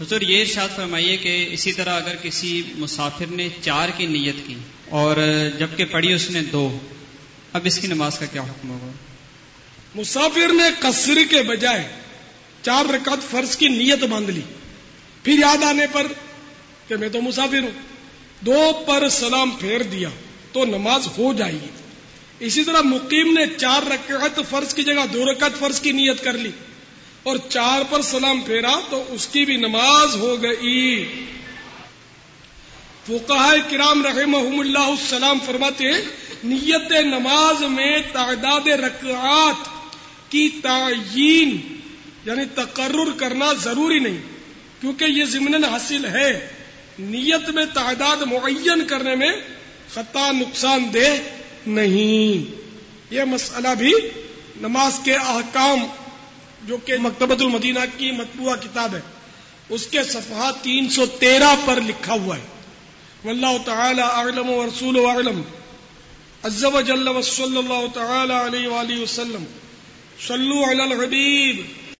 حضور، یہ ارشاد فرمائیے کہ اسی طرح اگر کسی مسافر نے چار کی نیت کی اور جبکہ پڑھی اس نے دو، اب اس کی نماز کا کیا حکم ہوگا؟ مسافر نے قصر کے بجائے چار رکعت فرض کی نیت باندھ لی۔ پھر یاد آنے پر کہ میں تو مسافر ہوں، دو پر سلام پھیر دیا تو نماز ہو جائے گی۔ اسی طرح مقیم نے چار رکعت فرض کی جگہ دو رکعت فرض کی نیت کر لی۔ اور چار پر سلام پھیرا تو اس کی بھی نماز ہو گئی۔ فقہ کرام رحمہم اللہ السلام فرماتے ہیں، نیت نماز میں تعداد رکعات کی تعین یعنی تقرر کرنا ضروری نہیں، کیونکہ یہ ضمن حاصل ہے۔ نیت میں تعداد معین کرنے میں خطا نقصان دہ نہیں۔ یہ مسئلہ بھی نماز کے احکام جو کہ مکتبۃ المدینہ کی مطبوعہ کتاب ہے، اس کے صفحات تین سو تیرہ پر لکھا ہوا ہے۔ واللہ تعالی اعلم و رسول اعلم۔ عز جل و صلی اللہ تعالی علیہ وآلہ وسلم۔ صلو علی الحبیب۔